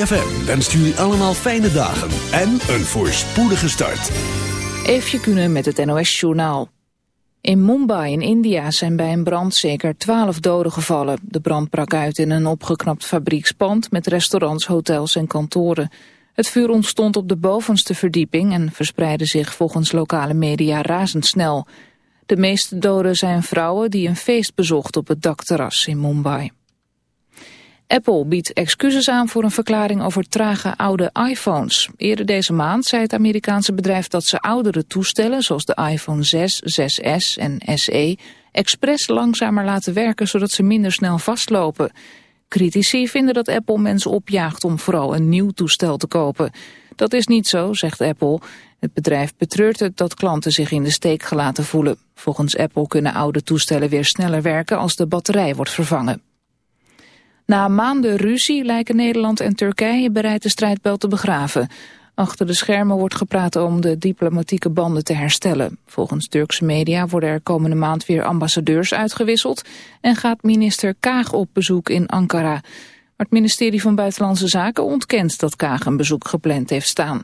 ZFM wenst jullie allemaal fijne dagen en een voorspoedige start. Eefje kunnen met het NOS Journaal. In Mumbai in India zijn bij een brand zeker twaalf doden gevallen. De brand brak uit in een opgeknapt fabriekspand met restaurants, hotels en kantoren. Het vuur ontstond op de bovenste verdieping en verspreidde zich volgens lokale media razendsnel. De meeste doden zijn vrouwen die een feest bezochten op het dakterras in Mumbai. Apple biedt excuses aan voor een verklaring over trage oude iPhones. Eerder deze maand zei het Amerikaanse bedrijf dat ze oudere toestellen, zoals de iPhone 6, 6S en SE, expres langzamer laten werken zodat ze minder snel vastlopen. Critici vinden dat Apple mensen opjaagt om vooral een nieuw toestel te kopen. Dat is niet zo, zegt Apple. Het bedrijf betreurt het dat klanten zich in de steek gelaten voelen. Volgens Apple kunnen oude toestellen weer sneller werken als de batterij wordt vervangen. Na maanden ruzie lijken Nederland en Turkije bereid de strijdbel te begraven. Achter de schermen wordt gepraat om de diplomatieke banden te herstellen. Volgens Turkse media worden er komende maand weer ambassadeurs uitgewisseld... en gaat minister Kaag op bezoek in Ankara. Maar het ministerie van Buitenlandse Zaken ontkent dat Kaag een bezoek gepland heeft staan.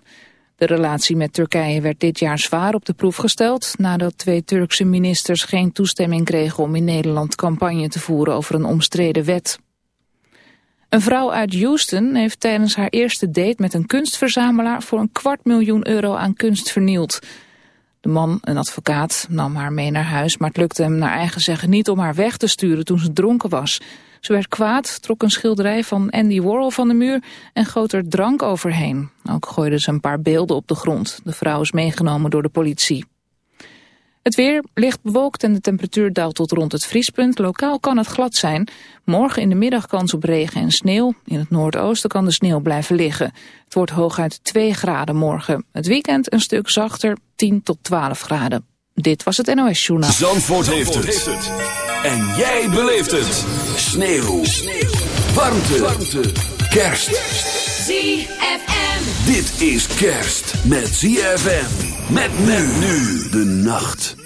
De relatie met Turkije werd dit jaar zwaar op de proef gesteld... nadat twee Turkse ministers geen toestemming kregen om in Nederland campagne te voeren over een omstreden wet. Een vrouw uit Houston heeft tijdens haar eerste date met een kunstverzamelaar voor een kwart miljoen euro aan kunst vernield. De man, een advocaat, nam haar mee naar huis, maar het lukte hem naar eigen zeggen niet om haar weg te sturen toen ze dronken was. Ze werd kwaad, trok een schilderij van Andy Warhol van de muur en goot er drank overheen. Ook gooide ze een paar beelden op de grond. De vrouw is meegenomen door de politie. Het weer licht bewolkt en de temperatuur daalt tot rond het vriespunt. Lokaal kan het glad zijn. Morgen in de middag kans op regen en sneeuw. In het noordoosten kan de sneeuw blijven liggen. Het wordt hooguit 2 graden morgen. Het weekend een stuk zachter, 10 tot 12 graden. Dit was het NOS Journaal. Zandvoort, heeft, het. En jij beleeft het. Sneeuw. sneeuw. Warmte. Warmte. Kerst. ZFM. Dit is kerst met ZFM. Met men nu de nacht.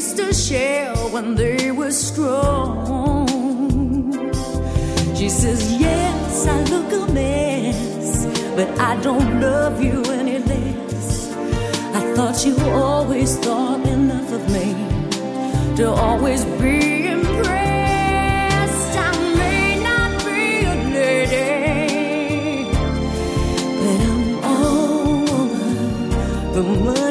to when they were strong. She says, Yes, I look a mess, but I don't love you any less. I thought you always thought enough of me to always be impressed. I may not be a lady, but I'm all woman.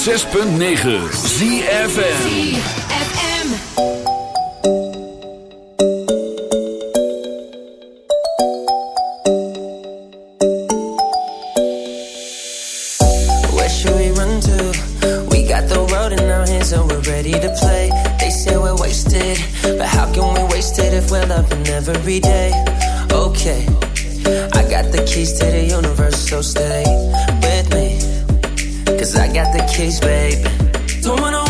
106.9 ZFN Don't wanna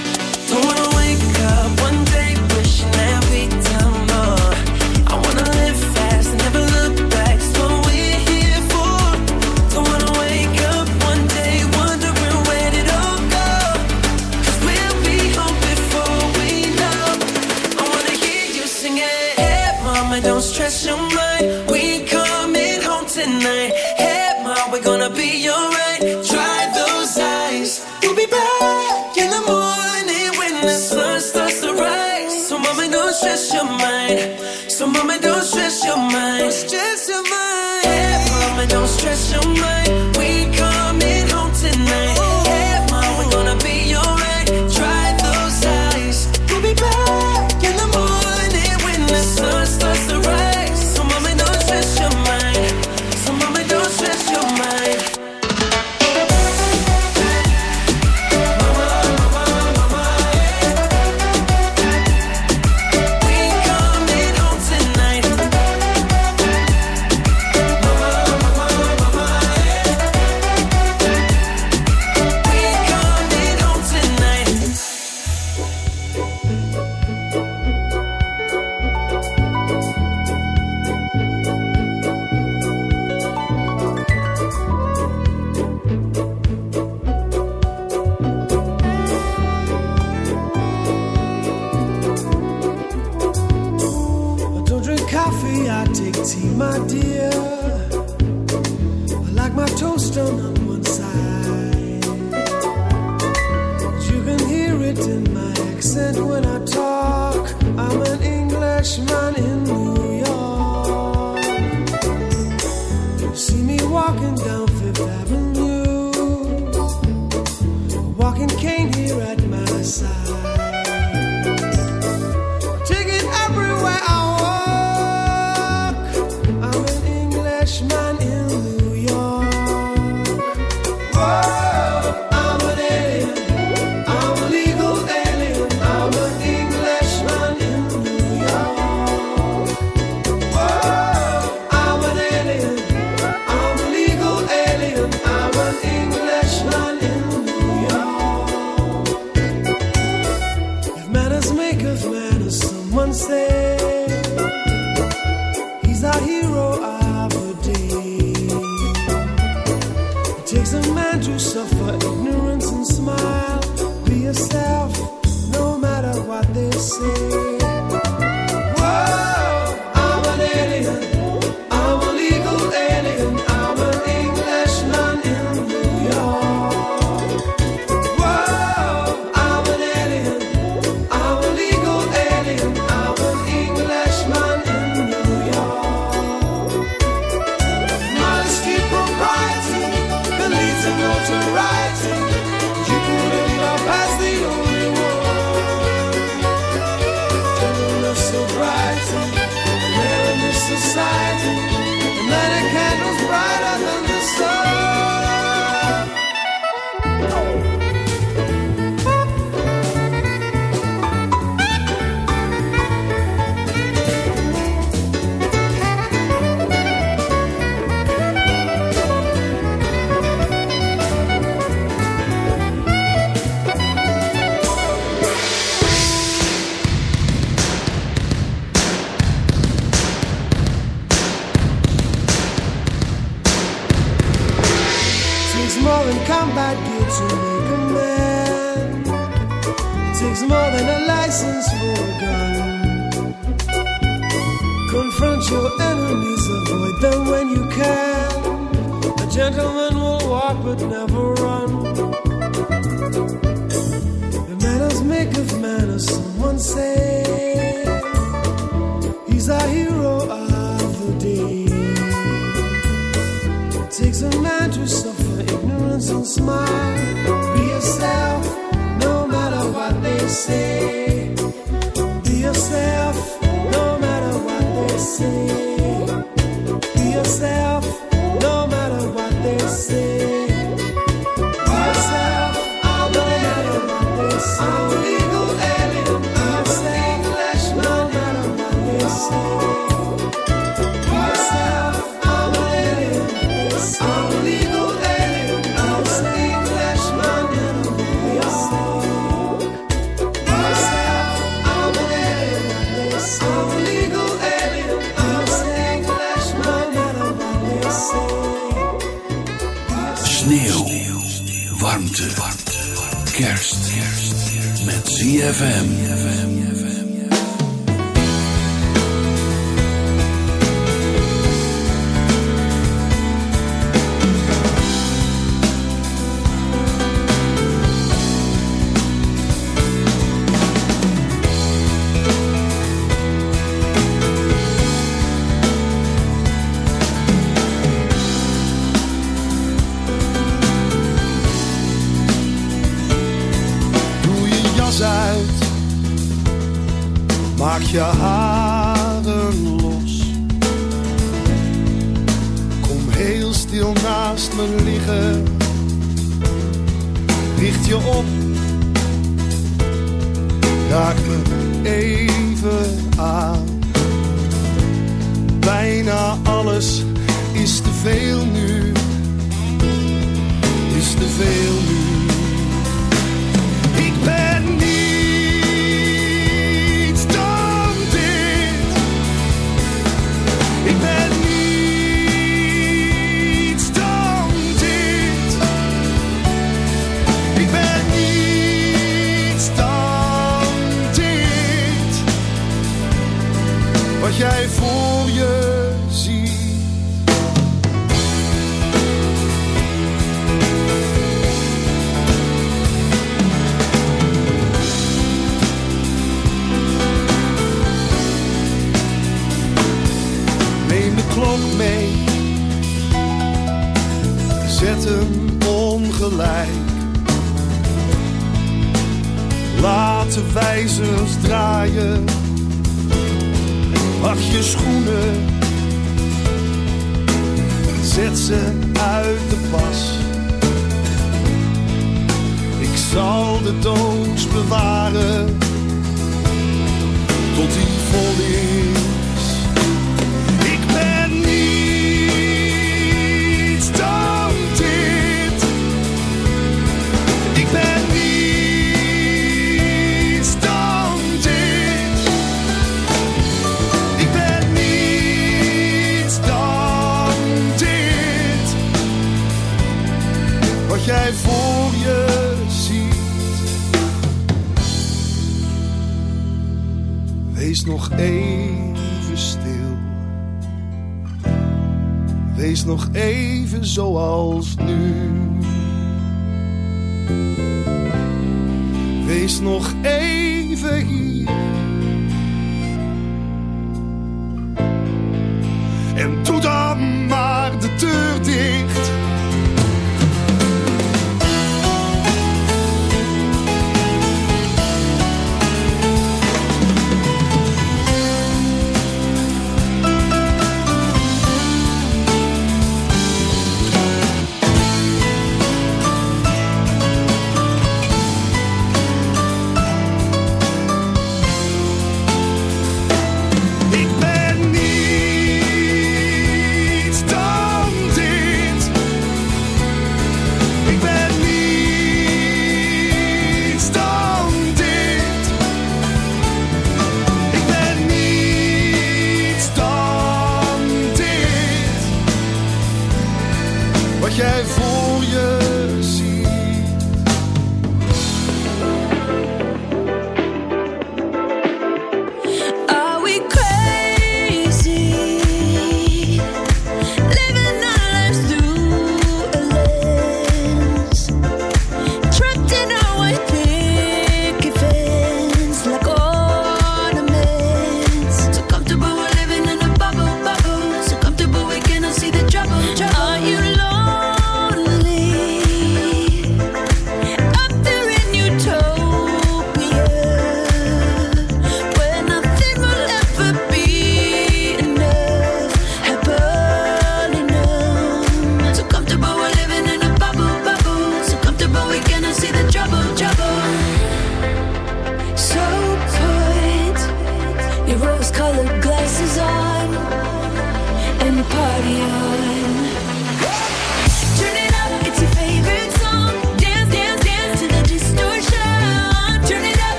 cansei. Don't ignorance and smile. Be yourself, no matter what they say. ZFM.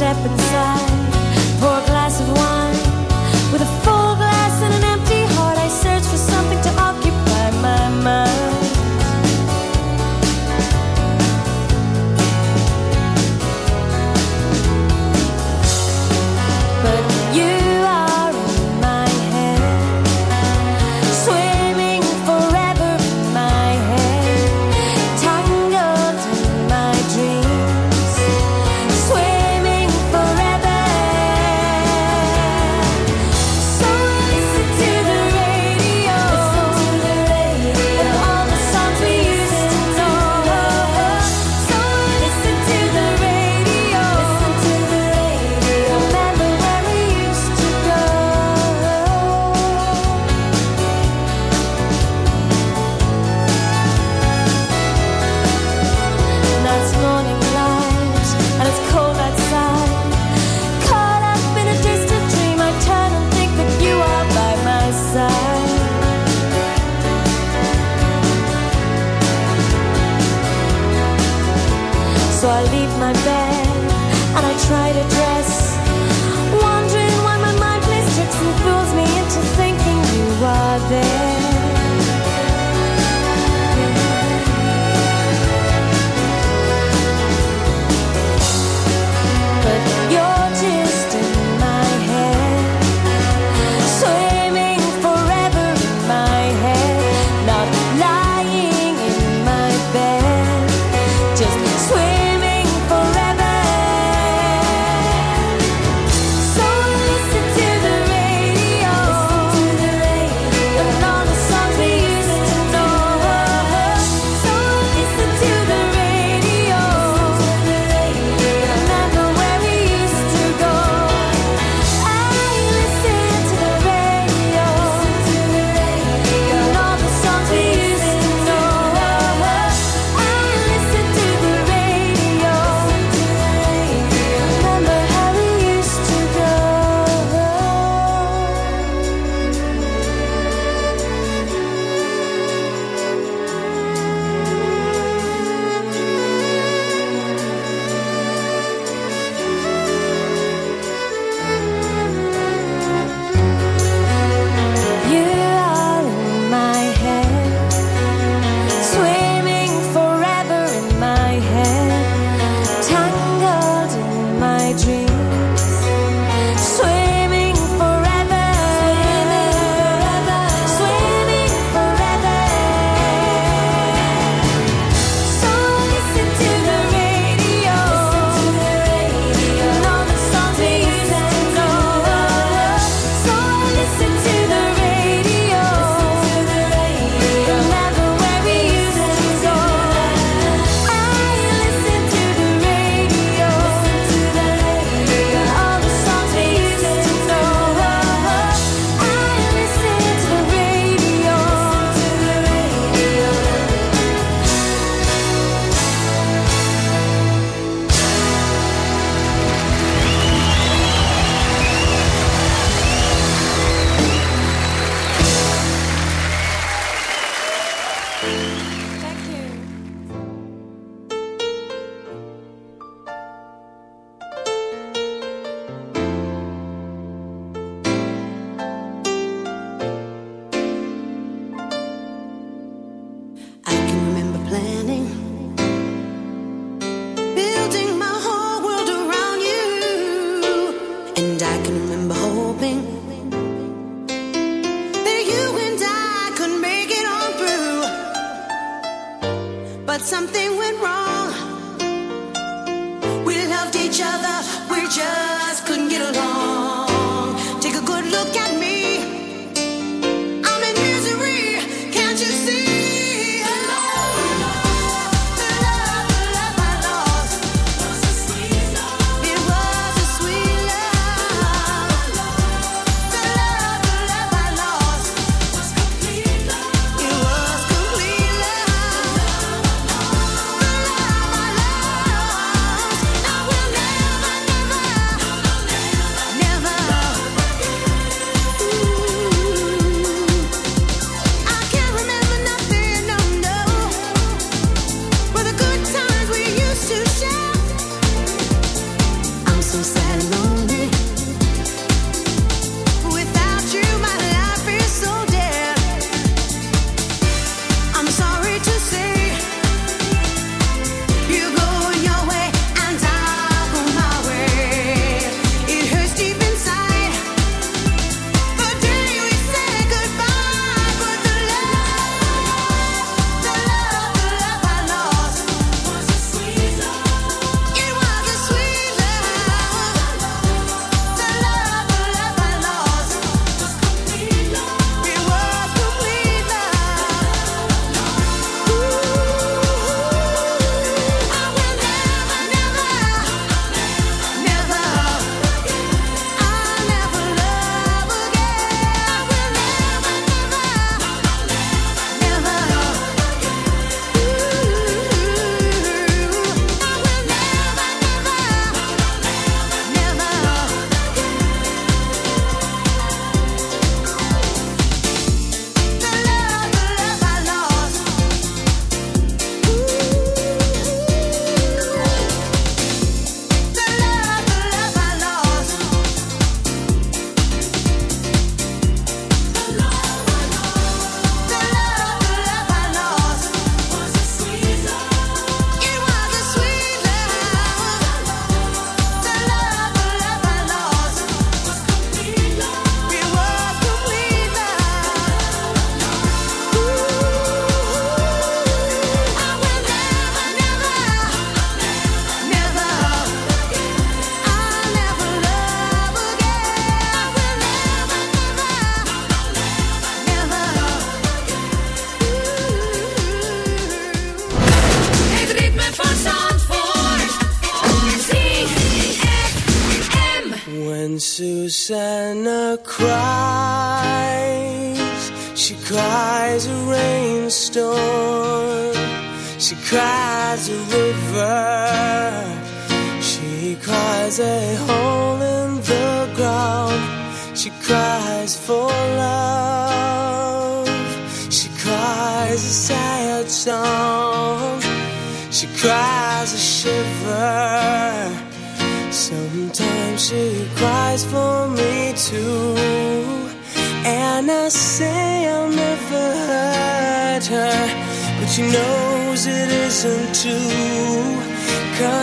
step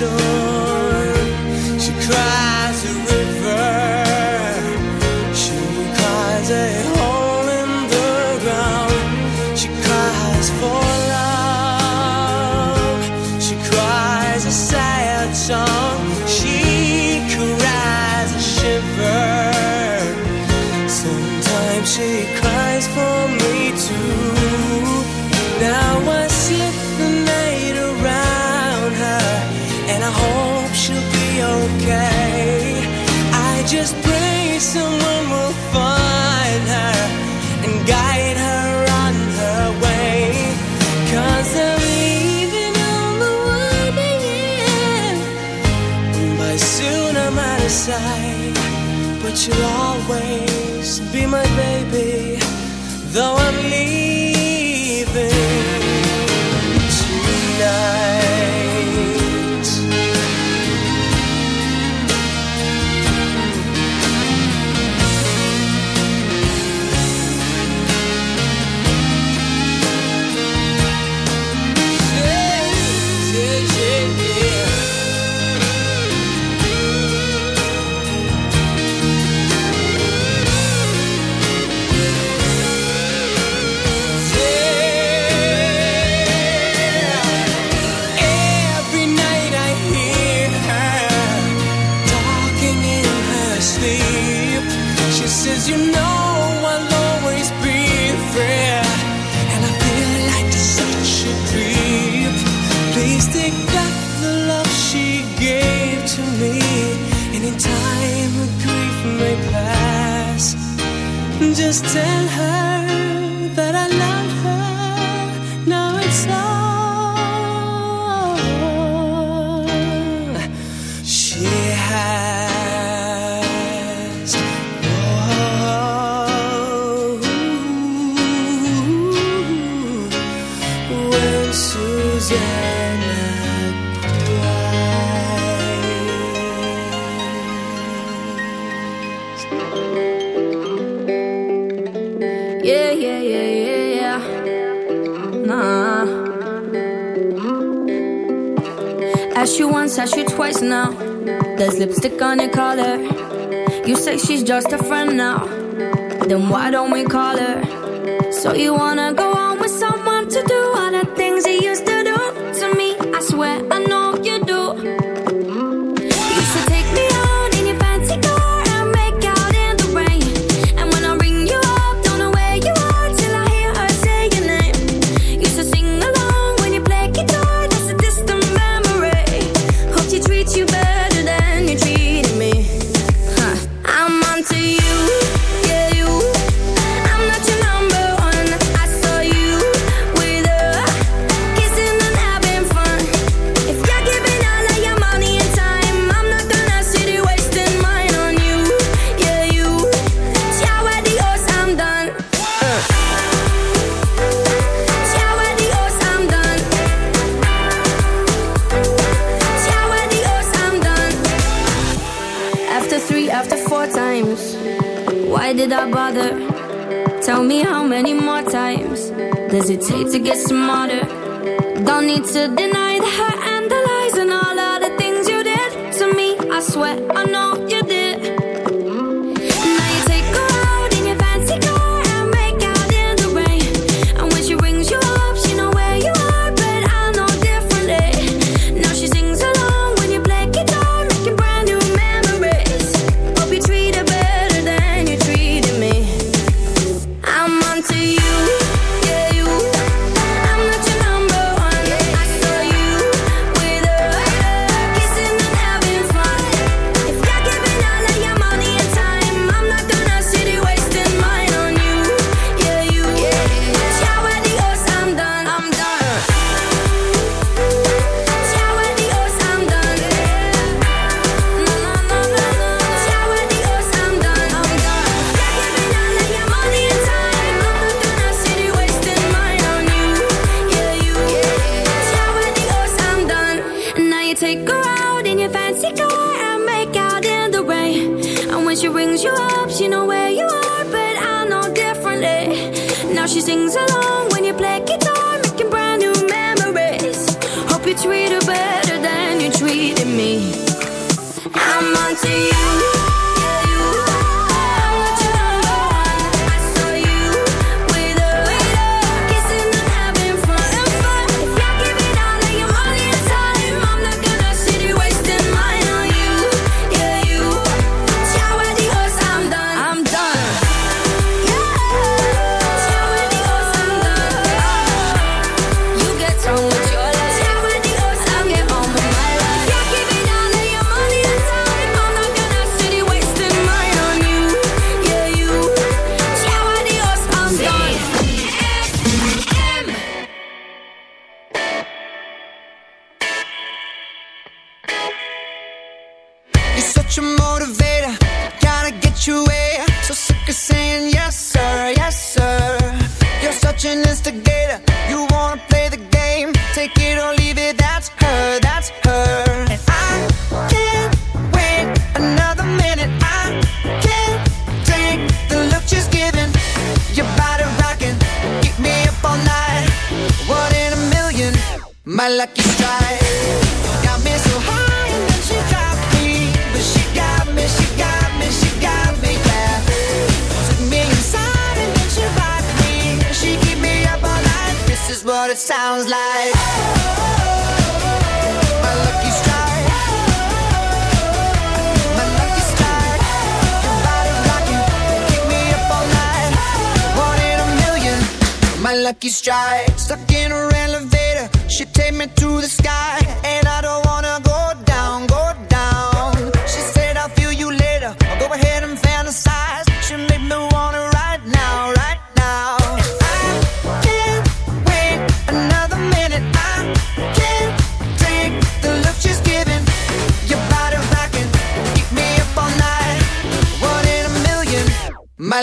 story. you'll always be my baby. a friend.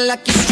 She got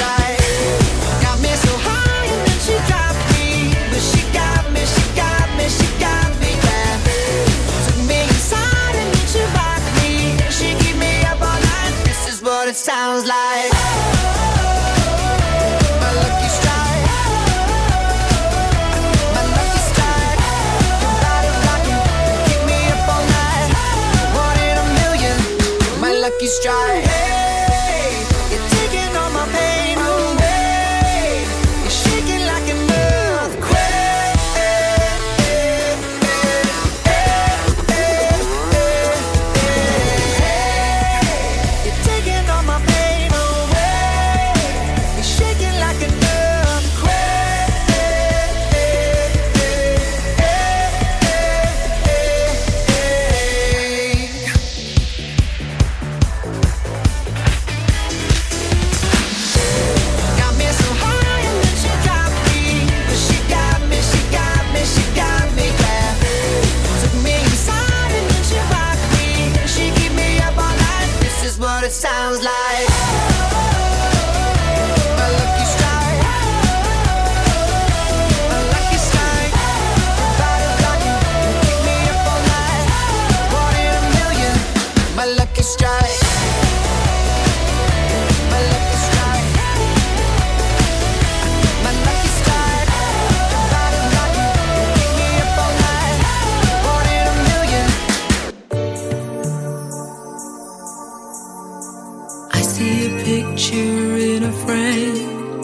picture in a frame.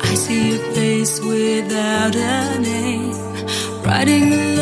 I see a face without a name, writing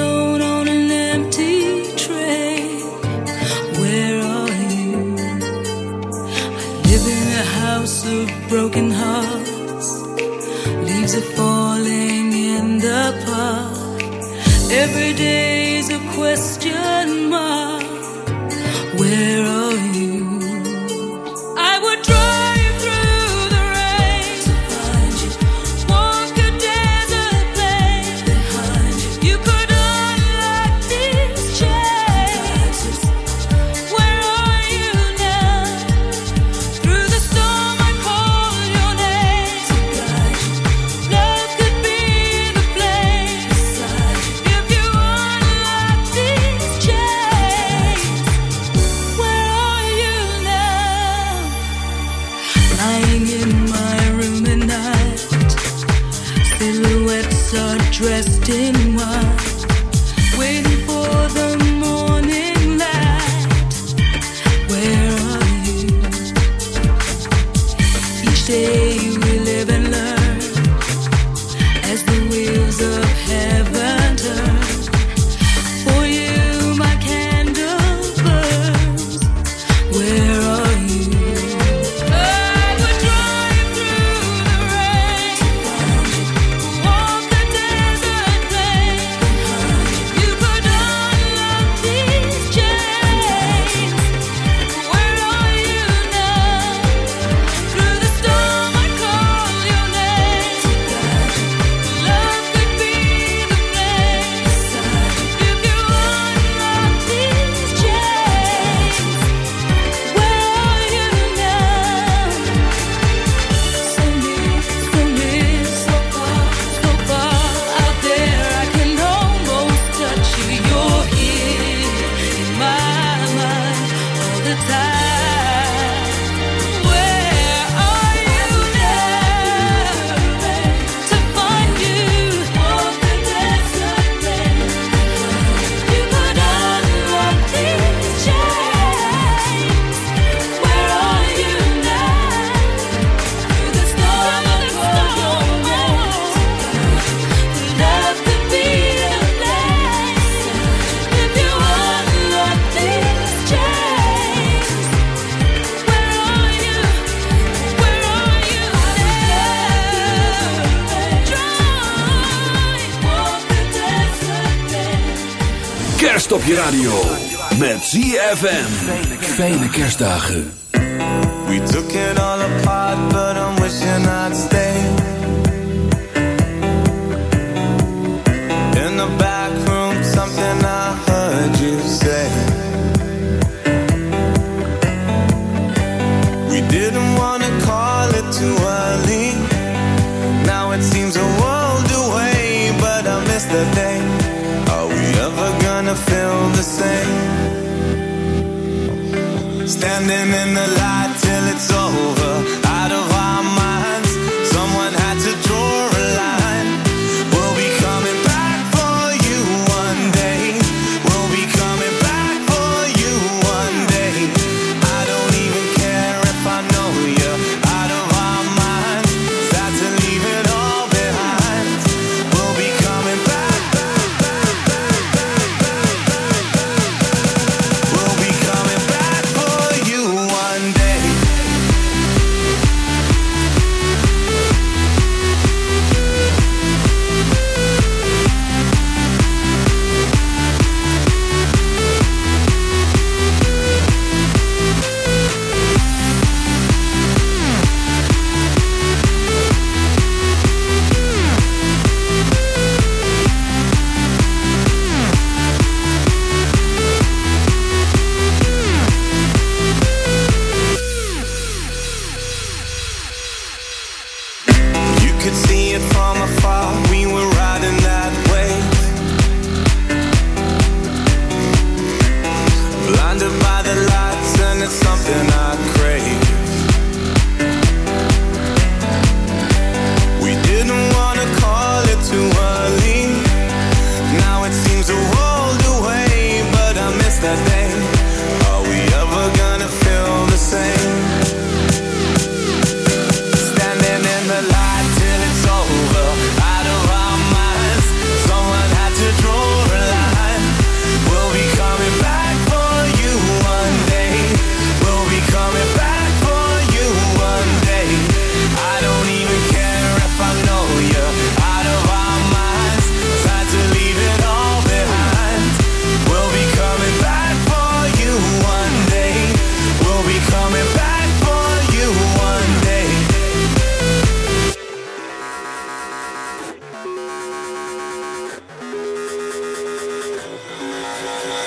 Fijne kerstdagen.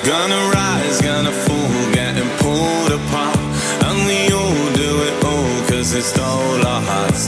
Gonna rise, gonna fall, getting pulled apart. And we all do it all, it's all our hearts.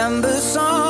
December song.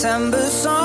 September song.